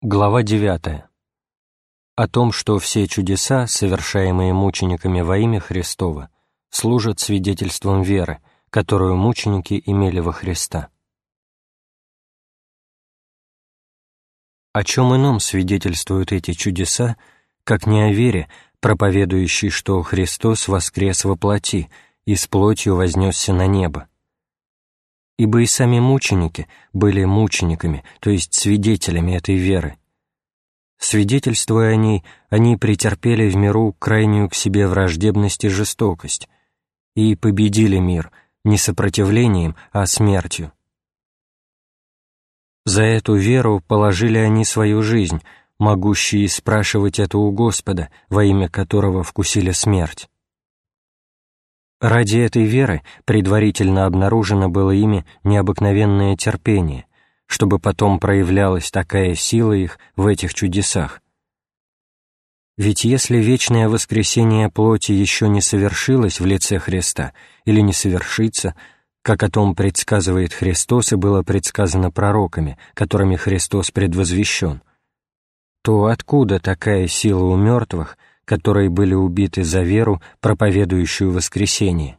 Глава 9. О том, что все чудеса, совершаемые мучениками во имя Христова, служат свидетельством веры, которую мученики имели во Христа. О чем ином свидетельствуют эти чудеса, как не о вере, проповедующей, что Христос воскрес во плоти и с плотью вознесся на небо? Ибо и сами мученики были мучениками, то есть свидетелями этой веры. Свидетельствуя о ней, они претерпели в миру крайнюю к себе враждебность и жестокость и победили мир не сопротивлением, а смертью. За эту веру положили они свою жизнь, могущие спрашивать это у Господа, во имя которого вкусили смерть. Ради этой веры предварительно обнаружено было ими необыкновенное терпение, чтобы потом проявлялась такая сила их в этих чудесах. Ведь если вечное воскресение плоти еще не совершилось в лице Христа или не совершится, как о том предсказывает Христос и было предсказано пророками, которыми Христос предвозвещен, то откуда такая сила у мертвых – которые были убиты за веру, проповедующую воскресение.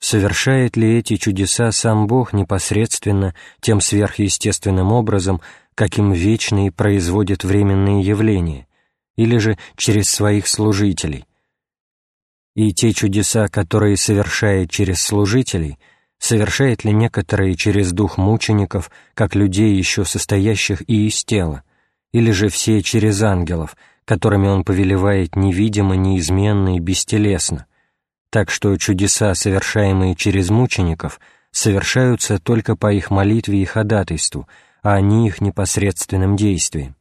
Совершает ли эти чудеса сам Бог непосредственно тем сверхъестественным образом, каким вечный производит временные явления, или же через своих служителей? И те чудеса, которые совершает через служителей, совершает ли некоторые через дух мучеников, как людей, еще состоящих и из тела, или же все через ангелов – которыми он повелевает невидимо, неизменно и бестелесно, так что чудеса, совершаемые через мучеников, совершаются только по их молитве и ходатайству, а не их непосредственным действием.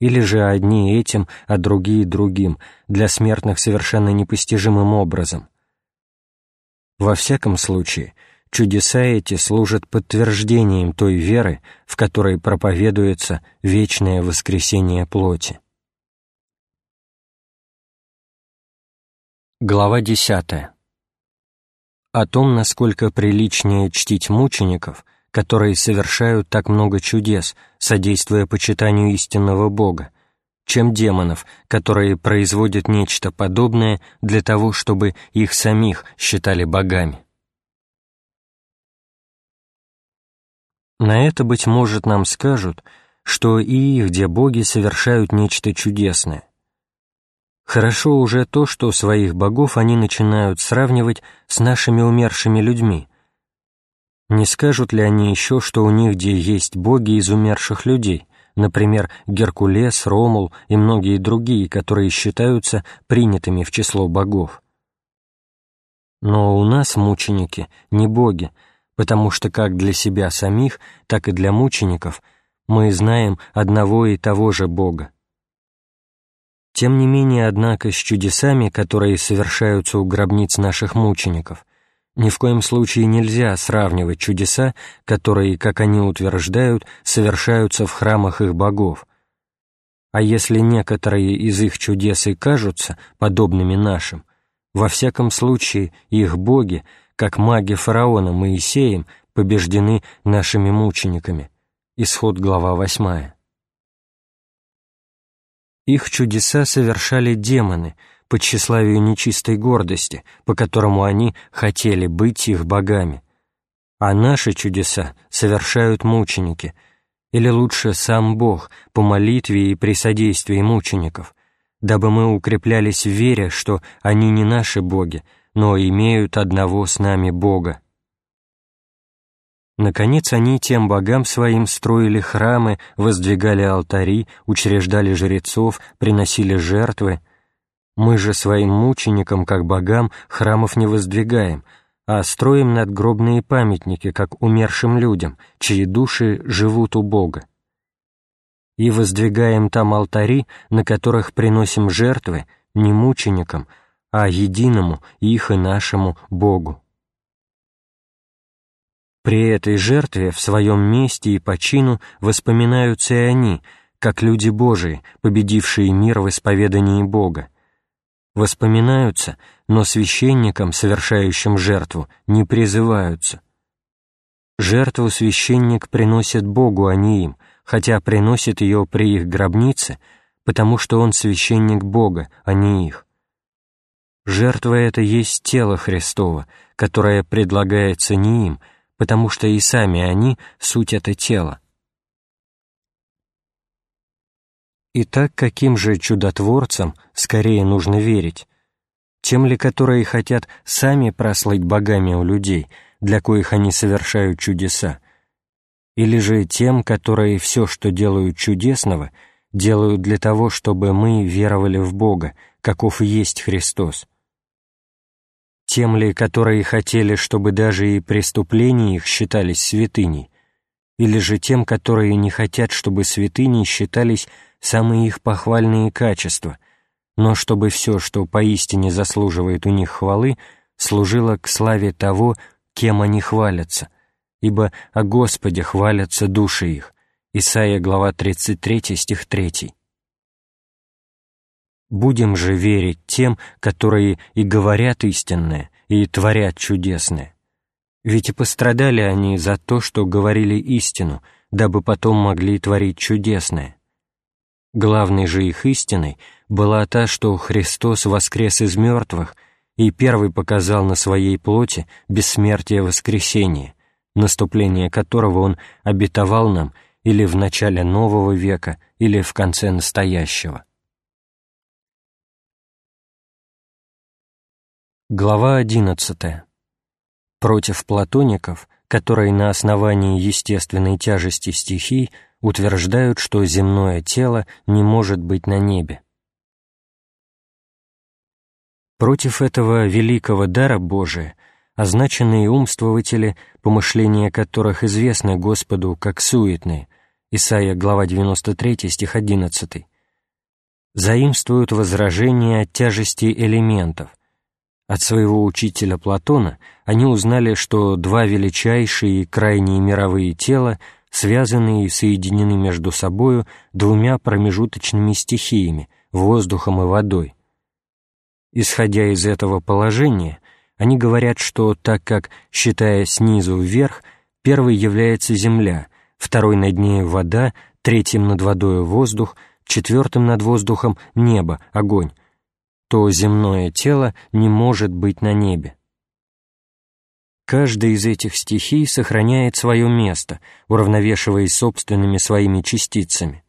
Или же одни этим, а другие другим, для смертных совершенно непостижимым образом. Во всяком случае, чудеса эти служат подтверждением той веры, в которой проповедуется вечное воскресение плоти. Глава 10. О том, насколько приличнее чтить мучеников, которые совершают так много чудес, содействуя почитанию истинного Бога, чем демонов, которые производят нечто подобное для того, чтобы их самих считали богами. На это, быть может, нам скажут, что и их, где боги совершают нечто чудесное, Хорошо уже то, что своих богов они начинают сравнивать с нашими умершими людьми. Не скажут ли они еще, что у них где есть боги из умерших людей, например, Геркулес, Ромул и многие другие, которые считаются принятыми в число богов? Но у нас мученики не боги, потому что как для себя самих, так и для мучеников мы знаем одного и того же Бога. Тем не менее, однако, с чудесами, которые совершаются у гробниц наших мучеников, ни в коем случае нельзя сравнивать чудеса, которые, как они утверждают, совершаются в храмах их богов. А если некоторые из их чудес и кажутся подобными нашим, во всяком случае их боги, как маги фараона Моисеем, побеждены нашими мучениками. Исход глава восьмая. Их чудеса совершали демоны по тщеславию нечистой гордости, по которому они хотели быть их богами. А наши чудеса совершают мученики, или лучше сам Бог по молитве и при содействии мучеников, дабы мы укреплялись в вере, что они не наши боги, но имеют одного с нами Бога. Наконец, они тем богам своим строили храмы, воздвигали алтари, учреждали жрецов, приносили жертвы. Мы же своим мученикам, как богам, храмов не воздвигаем, а строим надгробные памятники, как умершим людям, чьи души живут у Бога. И воздвигаем там алтари, на которых приносим жертвы не мученикам, а единому их и нашему Богу. При этой жертве в своем месте и по чину воспоминаются и они, как люди Божии, победившие мир в исповедании Бога. Воспоминаются, но священникам, совершающим жертву, не призываются. Жертву священник приносит Богу, а не им, хотя приносит ее при их гробнице, потому что он священник Бога, а не их. Жертва эта есть тело Христово, которое предлагается не им, потому что и сами они — суть это тело. Итак, каким же чудотворцам скорее нужно верить? Тем ли, которые хотят сами прослыть богами у людей, для коих они совершают чудеса, или же тем, которые все, что делают чудесного, делают для того, чтобы мы веровали в Бога, каков есть Христос? Тем ли, которые хотели, чтобы даже и преступления их считались святыней, или же тем, которые не хотят, чтобы святыней считались самые их похвальные качества, но чтобы все, что поистине заслуживает у них хвалы, служило к славе того, кем они хвалятся, ибо о Господе хвалятся души их. Исайя, глава 33, стих 3. Будем же верить тем, которые и говорят истинное, и творят чудесное. Ведь и пострадали они за то, что говорили истину, дабы потом могли творить чудесное. Главной же их истиной была та, что Христос воскрес из мертвых и первый показал на своей плоти бессмертие воскресения, наступление которого Он обетовал нам или в начале нового века, или в конце настоящего. Глава 11. Против платоников, которые на основании естественной тяжести стихий утверждают, что земное тело не может быть на небе. Против этого великого дара Божия означенные умствователи, помышления которых известны Господу как суетные, Исайя, глава 93, стих 11, заимствуют возражения от тяжести элементов. От своего учителя Платона они узнали, что два величайшие и крайние мировые тела связаны и соединены между собою двумя промежуточными стихиями — воздухом и водой — Исходя из этого положения, они говорят, что так как, считая снизу вверх, первой является земля, второй над ней вода, третьим над водой воздух, четвертым над воздухом небо, огонь, то земное тело не может быть на небе. Каждая из этих стихий сохраняет свое место, уравновешиваясь собственными своими частицами.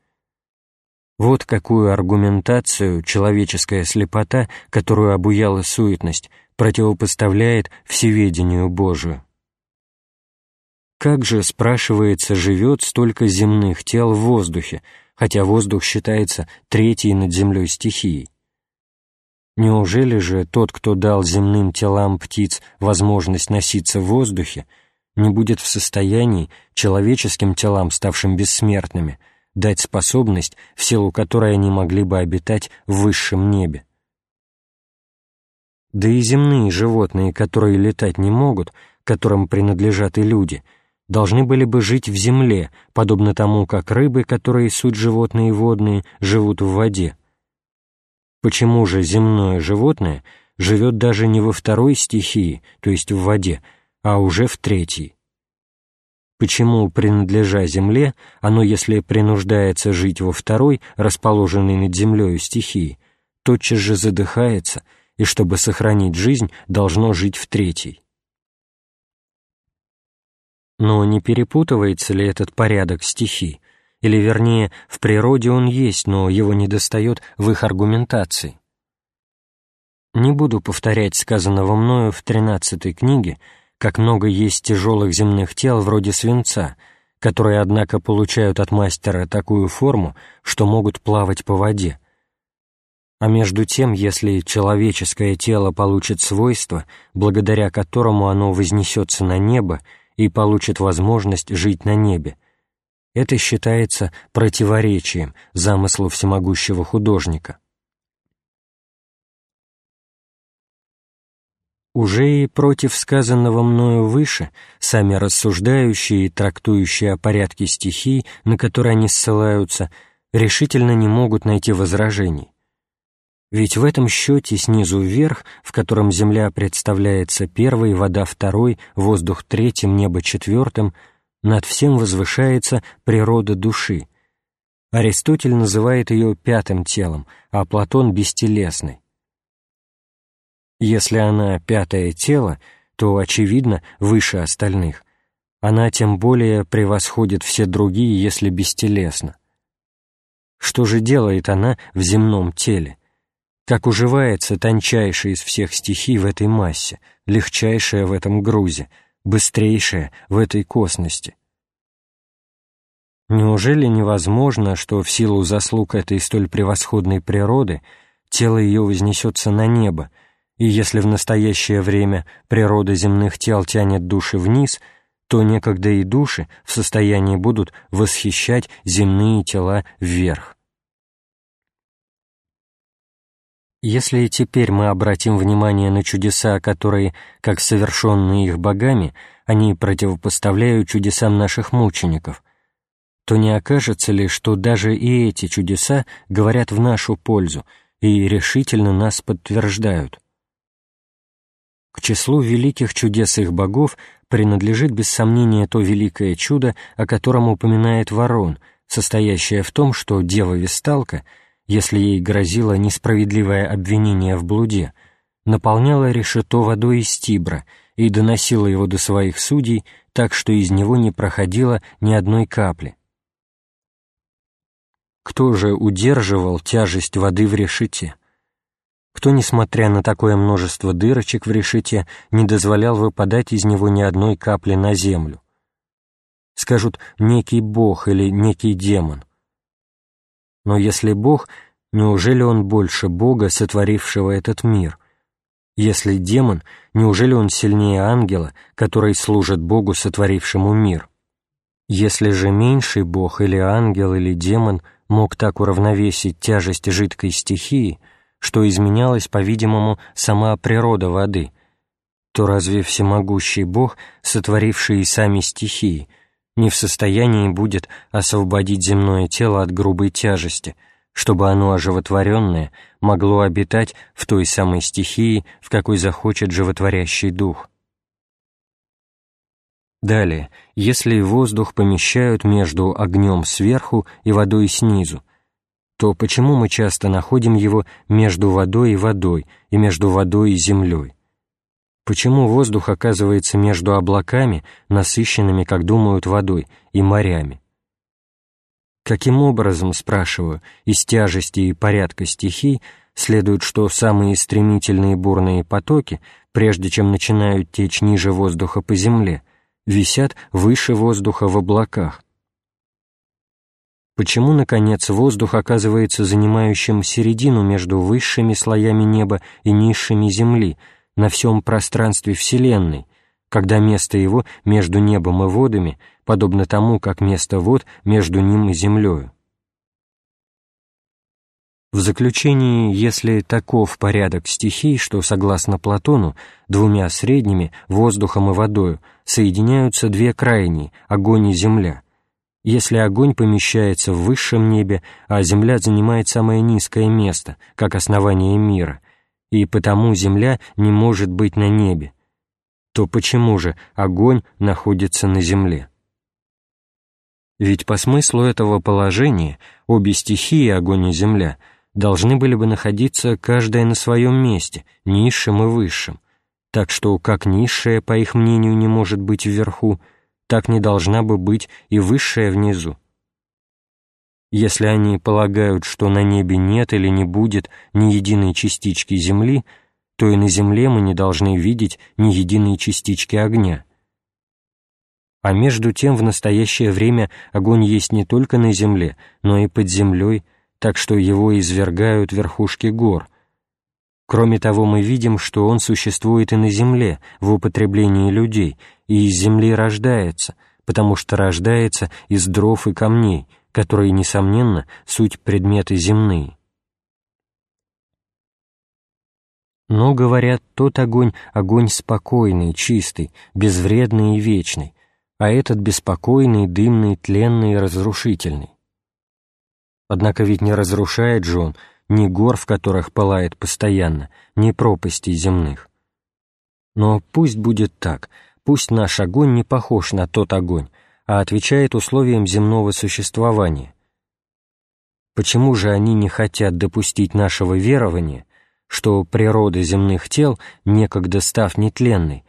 Вот какую аргументацию человеческая слепота, которую обуяла суетность, противопоставляет всеведению Божию. Как же, спрашивается, живет столько земных тел в воздухе, хотя воздух считается третьей над землей стихией? Неужели же тот, кто дал земным телам птиц возможность носиться в воздухе, не будет в состоянии человеческим телам, ставшим бессмертными, дать способность, в силу которой они могли бы обитать в высшем небе. Да и земные животные, которые летать не могут, которым принадлежат и люди, должны были бы жить в земле, подобно тому, как рыбы, которые суть животные водные, живут в воде. Почему же земное животное живет даже не во второй стихии, то есть в воде, а уже в третьей? почему, принадлежа земле, оно, если принуждается жить во второй, расположенной над землею стихии, тотчас же задыхается и, чтобы сохранить жизнь, должно жить в третьей. Но не перепутывается ли этот порядок стихий, или, вернее, в природе он есть, но его недостает в их аргументации? Не буду повторять сказанного мною в тринадцатой книге, как много есть тяжелых земных тел вроде свинца, которые, однако, получают от мастера такую форму, что могут плавать по воде. А между тем, если человеческое тело получит свойство, благодаря которому оно вознесется на небо и получит возможность жить на небе, это считается противоречием замыслу всемогущего художника. Уже и против сказанного мною выше, сами рассуждающие и трактующие о порядке стихий, на которые они ссылаются, решительно не могут найти возражений. Ведь в этом счете снизу вверх, в котором земля представляется первой, вода второй, воздух третьим, небо четвертым, над всем возвышается природа души. Аристотель называет ее пятым телом, а Платон — бестелесной. Если она пятое тело, то, очевидно, выше остальных. Она тем более превосходит все другие, если бестелесна. Что же делает она в земном теле? Как уживается тончайшая из всех стихий в этой массе, легчайшая в этом грузе, быстрейшая в этой косности? Неужели невозможно, что в силу заслуг этой столь превосходной природы тело ее вознесется на небо, и если в настоящее время природа земных тел тянет души вниз — то некогда и души в состоянии будут восхищать земные тела вверх. Если теперь мы обратим внимание на чудеса, которые, как совершенные их богами, они противопоставляют чудесам наших мучеников, то не окажется ли, что даже и эти чудеса говорят в нашу пользу и решительно нас подтверждают? К числу великих чудес их богов принадлежит без сомнения то великое чудо, о котором упоминает Ворон, состоящее в том, что дева Весталка, если ей грозило несправедливое обвинение в блуде, наполняла решето водой из Тибра и доносила его до своих судей так, что из него не проходило ни одной капли. Кто же удерживал тяжесть воды в решете? кто, несмотря на такое множество дырочек в решете, не дозволял выпадать из него ни одной капли на землю. Скажут «некий бог» или «некий демон». Но если бог, неужели он больше бога, сотворившего этот мир? Если демон, неужели он сильнее ангела, который служит богу, сотворившему мир? Если же меньший бог или ангел или демон мог так уравновесить тяжесть жидкой стихии — что изменялась, по-видимому, сама природа воды, то разве всемогущий Бог, сотворивший и сами стихии, не в состоянии будет освободить земное тело от грубой тяжести, чтобы оно оживотворенное могло обитать в той самой стихии, в какой захочет животворящий дух? Далее, если воздух помещают между огнем сверху и водой снизу, то почему мы часто находим его между водой и водой и между водой и землей? Почему воздух оказывается между облаками, насыщенными, как думают, водой, и морями? Каким образом, спрашиваю, из тяжести и порядка стихий следует, что самые стремительные бурные потоки, прежде чем начинают течь ниже воздуха по земле, висят выше воздуха в облаках, Почему, наконец, воздух оказывается занимающим середину между высшими слоями неба и низшими земли на всем пространстве Вселенной, когда место его между небом и водами подобно тому, как место вод между ним и землею? В заключении, если таков порядок стихий, что, согласно Платону, двумя средними, воздухом и водою, соединяются две крайние, огонь и земля, если огонь помещается в высшем небе, а земля занимает самое низкое место, как основание мира, и потому земля не может быть на небе, то почему же огонь находится на земле? Ведь по смыслу этого положения обе стихии, огонь и земля, должны были бы находиться каждая на своем месте, низшим и высшим, так что как низшее, по их мнению, не может быть вверху, так не должна бы быть и высшая внизу. Если они полагают, что на небе нет или не будет ни единой частички земли, то и на земле мы не должны видеть ни единой частички огня. А между тем в настоящее время огонь есть не только на земле, но и под землей, так что его извергают верхушки гор. Кроме того, мы видим, что он существует и на земле, в употреблении людей, и из земли рождается, потому что рождается из дров и камней, которые, несомненно, суть предметы земные. Но, говорят, тот огонь — огонь спокойный, чистый, безвредный и вечный, а этот беспокойный, дымный, тленный и разрушительный. Однако ведь не разрушает же он ни гор, в которых пылает постоянно, ни пропастей земных. Но пусть будет так — Пусть наш огонь не похож на тот огонь, а отвечает условиям земного существования. Почему же они не хотят допустить нашего верования, что природа земных тел, некогда став нетленной,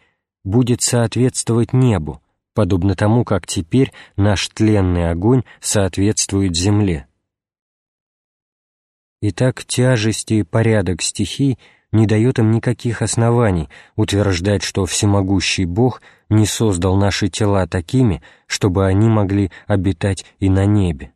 будет соответствовать небу, подобно тому, как теперь наш тленный огонь соответствует земле. Итак, тяжесть и порядок стихий не дает им никаких оснований утверждать, что всемогущий Бог не создал наши тела такими, чтобы они могли обитать и на небе.